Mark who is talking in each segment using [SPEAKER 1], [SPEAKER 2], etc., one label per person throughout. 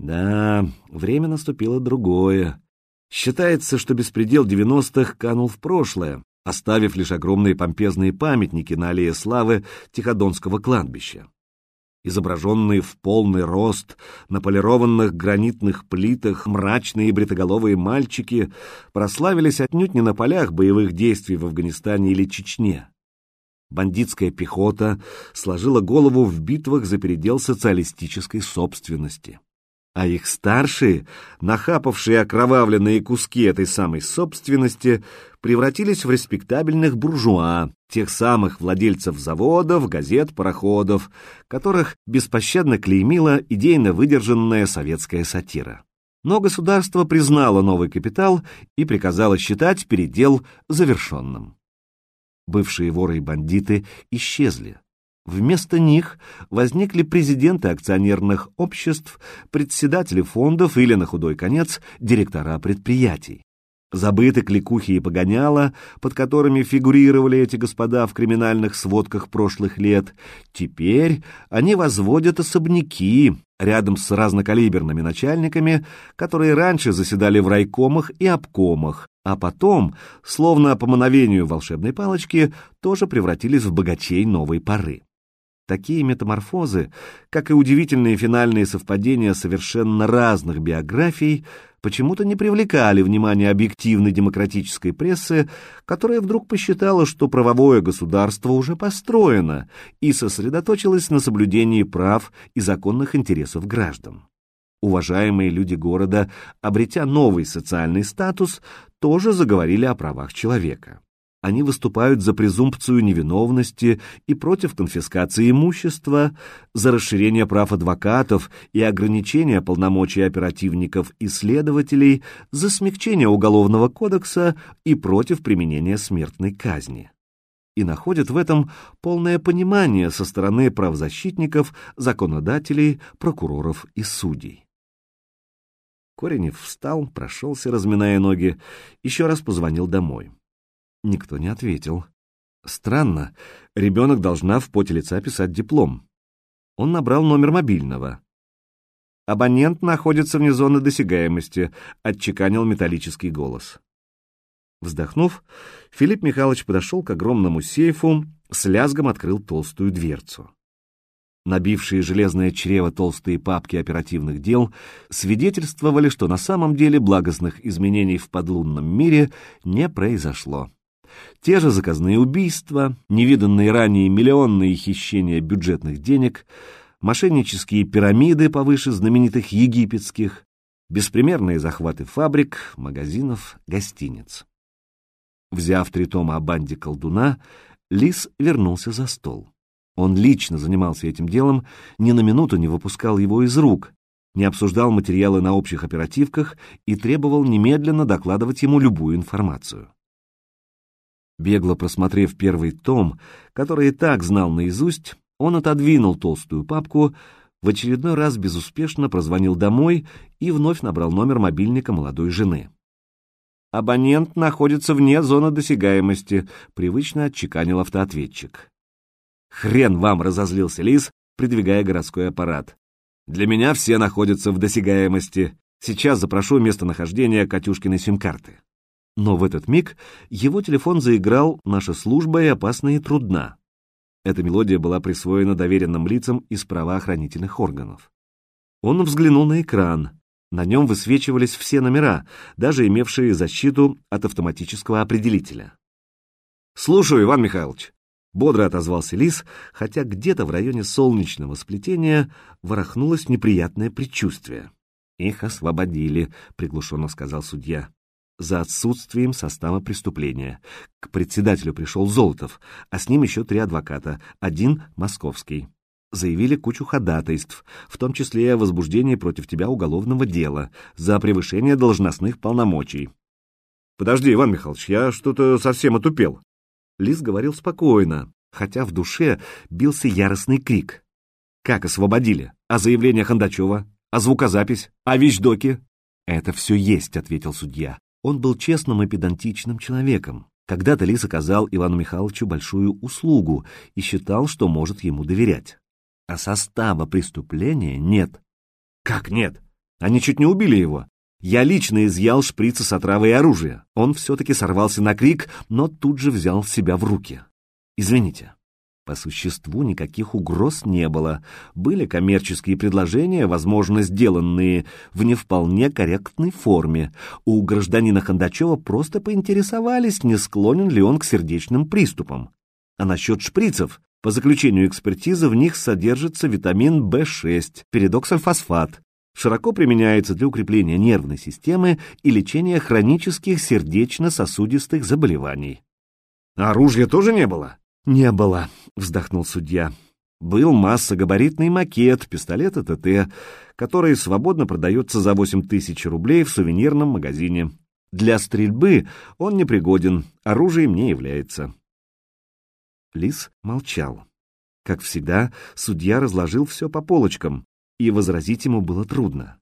[SPEAKER 1] Да, время наступило другое. Считается, что беспредел 90-х канул в прошлое, оставив лишь огромные помпезные памятники на аллее славы Тиходонского кладбища. Изображенные в полный рост на полированных гранитных плитах мрачные бритоголовые мальчики прославились отнюдь не на полях боевых действий в Афганистане или Чечне. Бандитская пехота сложила голову в битвах за передел социалистической собственности а их старшие, нахапавшие окровавленные куски этой самой собственности, превратились в респектабельных буржуа, тех самых владельцев заводов, газет, пароходов, которых беспощадно клеймила идейно выдержанная советская сатира. Но государство признало новый капитал и приказало считать передел завершенным. Бывшие воры и бандиты исчезли. Вместо них возникли президенты акционерных обществ, председатели фондов или, на худой конец, директора предприятий. Забыты кликухи и погоняла, под которыми фигурировали эти господа в криминальных сводках прошлых лет. Теперь они возводят особняки рядом с разнокалиберными начальниками, которые раньше заседали в райкомах и обкомах, а потом, словно по мановению волшебной палочки, тоже превратились в богачей новой поры. Такие метаморфозы, как и удивительные финальные совпадения совершенно разных биографий, почему-то не привлекали внимания объективной демократической прессы, которая вдруг посчитала, что правовое государство уже построено и сосредоточилось на соблюдении прав и законных интересов граждан. Уважаемые люди города, обретя новый социальный статус, тоже заговорили о правах человека. Они выступают за презумпцию невиновности и против конфискации имущества, за расширение прав адвокатов и ограничение полномочий оперативников и следователей, за смягчение Уголовного кодекса и против применения смертной казни. И находят в этом полное понимание со стороны правозащитников, законодателей, прокуроров и судей. Коренев встал, прошелся, разминая ноги, еще раз позвонил домой. Никто не ответил. Странно, ребенок должна в поте лица писать диплом. Он набрал номер мобильного. «Абонент находится вне зоны досягаемости», — отчеканил металлический голос. Вздохнув, Филипп Михайлович подошел к огромному сейфу, с лязгом открыл толстую дверцу. Набившие железное чрево толстые папки оперативных дел свидетельствовали, что на самом деле благостных изменений в подлунном мире не произошло. Те же заказные убийства, невиданные ранее миллионные хищения бюджетных денег, мошеннические пирамиды повыше знаменитых египетских, беспримерные захваты фабрик, магазинов, гостиниц. Взяв три тома о банде колдуна, Лис вернулся за стол. Он лично занимался этим делом, ни на минуту не выпускал его из рук, не обсуждал материалы на общих оперативках и требовал немедленно докладывать ему любую информацию. Бегло просмотрев первый том, который и так знал наизусть, он отодвинул толстую папку, в очередной раз безуспешно прозвонил домой и вновь набрал номер мобильника молодой жены. «Абонент находится вне зоны досягаемости», — привычно отчеканил автоответчик. «Хрен вам!» — разозлился Лис, придвигая городской аппарат. «Для меня все находятся в досягаемости. Сейчас запрошу местонахождение Катюшкиной сим-карты». Но в этот миг его телефон заиграл «Наша служба и опасна и трудна». Эта мелодия была присвоена доверенным лицам из правоохранительных органов. Он взглянул на экран. На нем высвечивались все номера, даже имевшие защиту от автоматического определителя. «Слушаю, Иван Михайлович», — бодро отозвался Лис, хотя где-то в районе солнечного сплетения ворохнулось неприятное предчувствие. «Их освободили», — приглушенно сказал судья за отсутствием состава преступления. К председателю пришел Золотов, а с ним еще три адвоката, один московский. Заявили кучу ходатайств, в том числе о возбуждении против тебя уголовного дела за превышение должностных полномочий. «Подожди, Иван Михайлович, я что-то совсем отупел». Лис говорил спокойно, хотя в душе бился яростный крик. «Как освободили? А заявление Хондачева? А звукозапись? А вещдоки?» «Это все есть», — ответил судья. Он был честным и педантичным человеком. Когда-то Лис оказал Ивану Михайловичу большую услугу и считал, что может ему доверять. А состава преступления нет. Как нет? Они чуть не убили его. Я лично изъял шприцы с отравой и оружия. Он все-таки сорвался на крик, но тут же взял себя в руки. Извините. По существу никаких угроз не было. Были коммерческие предложения, возможно, сделанные в не вполне корректной форме. У гражданина Хондачева просто поинтересовались, не склонен ли он к сердечным приступам. А насчет шприцев, по заключению экспертизы, в них содержится витамин В6, передоксальфосфат. Широко применяется для укрепления нервной системы и лечения хронических сердечно-сосудистых заболеваний. А оружия тоже не было? Не было, вздохнул судья. Был массогабаритный макет пистолета ТТ, который свободно продается за 8 тысяч рублей в сувенирном магазине. Для стрельбы он непригоден, оружием не является. Лис молчал. Как всегда, судья разложил все по полочкам, и возразить ему было трудно.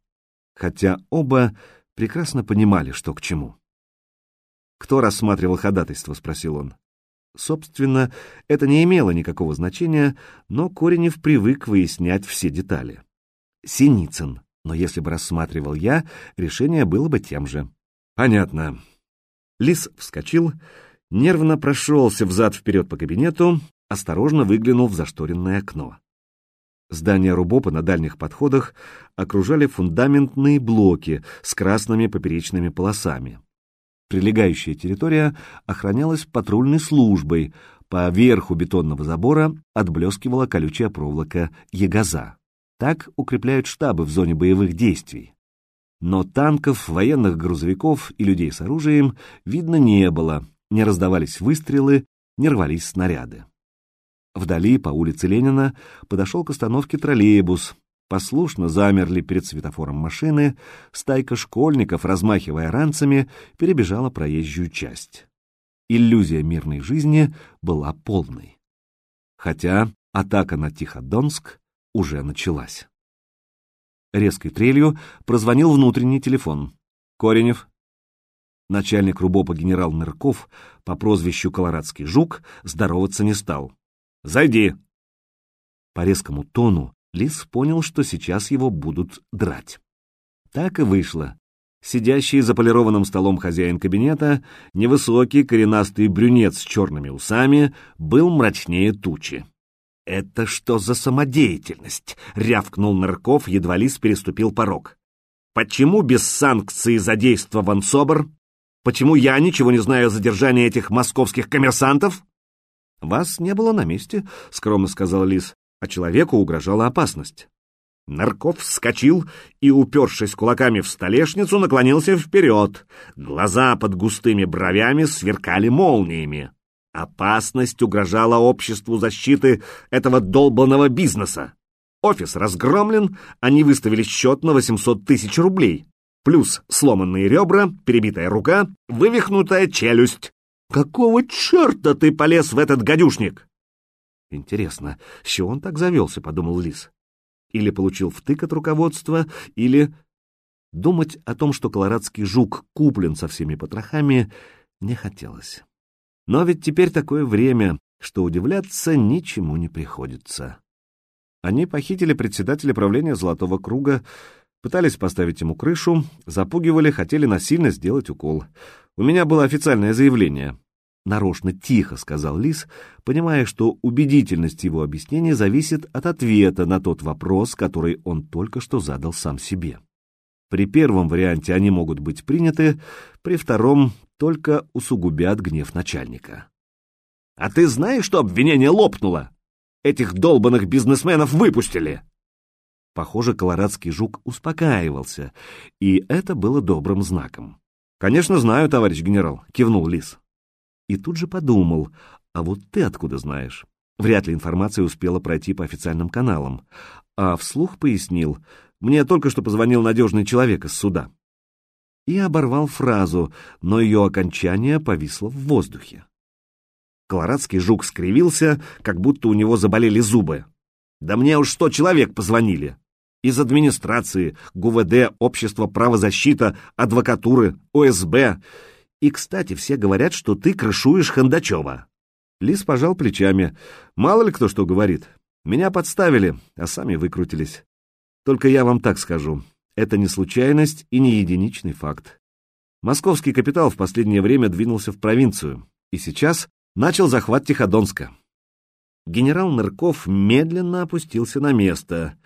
[SPEAKER 1] Хотя оба прекрасно понимали, что к чему. «Кто рассматривал ходатайство?» — спросил он. Собственно, это не имело никакого значения, но Коренев привык выяснять все детали. Синицын, но если бы рассматривал я, решение было бы тем же. Понятно. Лис вскочил нервно прошелся взад-вперед по кабинету, осторожно выглянул в зашторенное окно. Здания Рубопа на дальних подходах окружали фундаментные блоки с красными поперечными полосами. Прилегающая территория охранялась патрульной службой, по верху бетонного забора отблескивала колючая проволока «Ягоза». Так укрепляют штабы в зоне боевых действий. Но танков, военных грузовиков и людей с оружием видно не было, не раздавались выстрелы, не рвались снаряды. Вдали, по улице Ленина, подошел к остановке троллейбус. Послушно замерли перед светофором машины, стайка школьников, размахивая ранцами, перебежала проезжую часть. Иллюзия мирной жизни была полной. Хотя атака на Тиходонск уже началась. Резкой трелью прозвонил внутренний телефон. «Коренев?» Начальник РУБОПа генерал Нырков по прозвищу Колорадский жук здороваться не стал. «Зайди!» По резкому тону Лис понял, что сейчас его будут драть. Так и вышло. Сидящий за полированным столом хозяин кабинета, невысокий коренастый брюнет с черными усами, был мрачнее тучи. «Это что за самодеятельность?» — рявкнул Нырков, едва Лис переступил порог. «Почему без санкций задействован СОБР?» Почему я ничего не знаю о задержании этих московских коммерсантов? — Вас не было на месте, — скромно сказал Лис, — а человеку угрожала опасность. Нарков вскочил и, упершись кулаками в столешницу, наклонился вперед. Глаза под густыми бровями сверкали молниями. Опасность угрожала обществу защиты этого долбанного бизнеса. Офис разгромлен, они выставили счет на 800 тысяч рублей плюс сломанные ребра, перебитая рука, вывихнутая челюсть. Какого черта ты полез в этот гадюшник? Интересно, с чего он так завелся, подумал Лис. Или получил втык от руководства, или... Думать о том, что колорадский жук куплен со всеми потрохами, не хотелось. Но ведь теперь такое время, что удивляться ничему не приходится. Они похитили председателя правления Золотого Круга Пытались поставить ему крышу, запугивали, хотели насильно сделать укол. У меня было официальное заявление. Нарочно тихо сказал Лис, понимая, что убедительность его объяснения зависит от ответа на тот вопрос, который он только что задал сам себе. При первом варианте они могут быть приняты, при втором только усугубят гнев начальника. «А ты знаешь, что обвинение лопнуло? Этих долбанных бизнесменов выпустили!» Похоже, колорадский жук успокаивался, и это было добрым знаком. «Конечно знаю, товарищ генерал», — кивнул Лис. И тут же подумал, а вот ты откуда знаешь? Вряд ли информация успела пройти по официальным каналам. А вслух пояснил, мне только что позвонил надежный человек из суда. И оборвал фразу, но ее окончание повисло в воздухе. Колорадский жук скривился, как будто у него заболели зубы. «Да мне уж сто человек позвонили из администрации, ГУВД, Общества правозащита, адвокатуры, ОСБ. И, кстати, все говорят, что ты крышуешь Хандачева. Лис пожал плечами. Мало ли кто что говорит. Меня подставили, а сами выкрутились. Только я вам так скажу. это не случайность и не единичный факт. Московский капитал в последнее время двинулся в провинцию и сейчас начал захват Тиходонска. Генерал Нырков медленно опустился на место.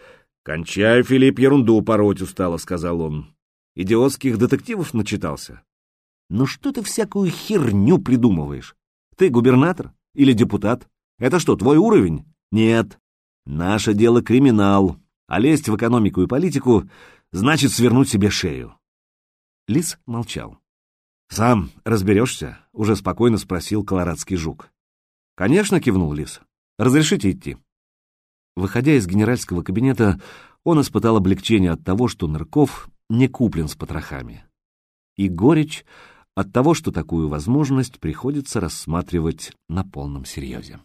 [SPEAKER 1] «Кончай, Филипп, ерунду пороть устало», — сказал он. «Идиотских детективов начитался». «Ну что ты всякую херню придумываешь? Ты губернатор или депутат? Это что, твой уровень? Нет. Наше дело криминал, а лезть в экономику и политику значит свернуть себе шею». Лис молчал. «Сам разберешься?» — уже спокойно спросил колорадский жук. «Конечно», — кивнул Лис. Разрешите идти?» Выходя из генеральского кабинета, он испытал облегчение от того, что Нырков не куплен с потрохами. И горечь от того, что такую возможность приходится рассматривать на полном серьезе.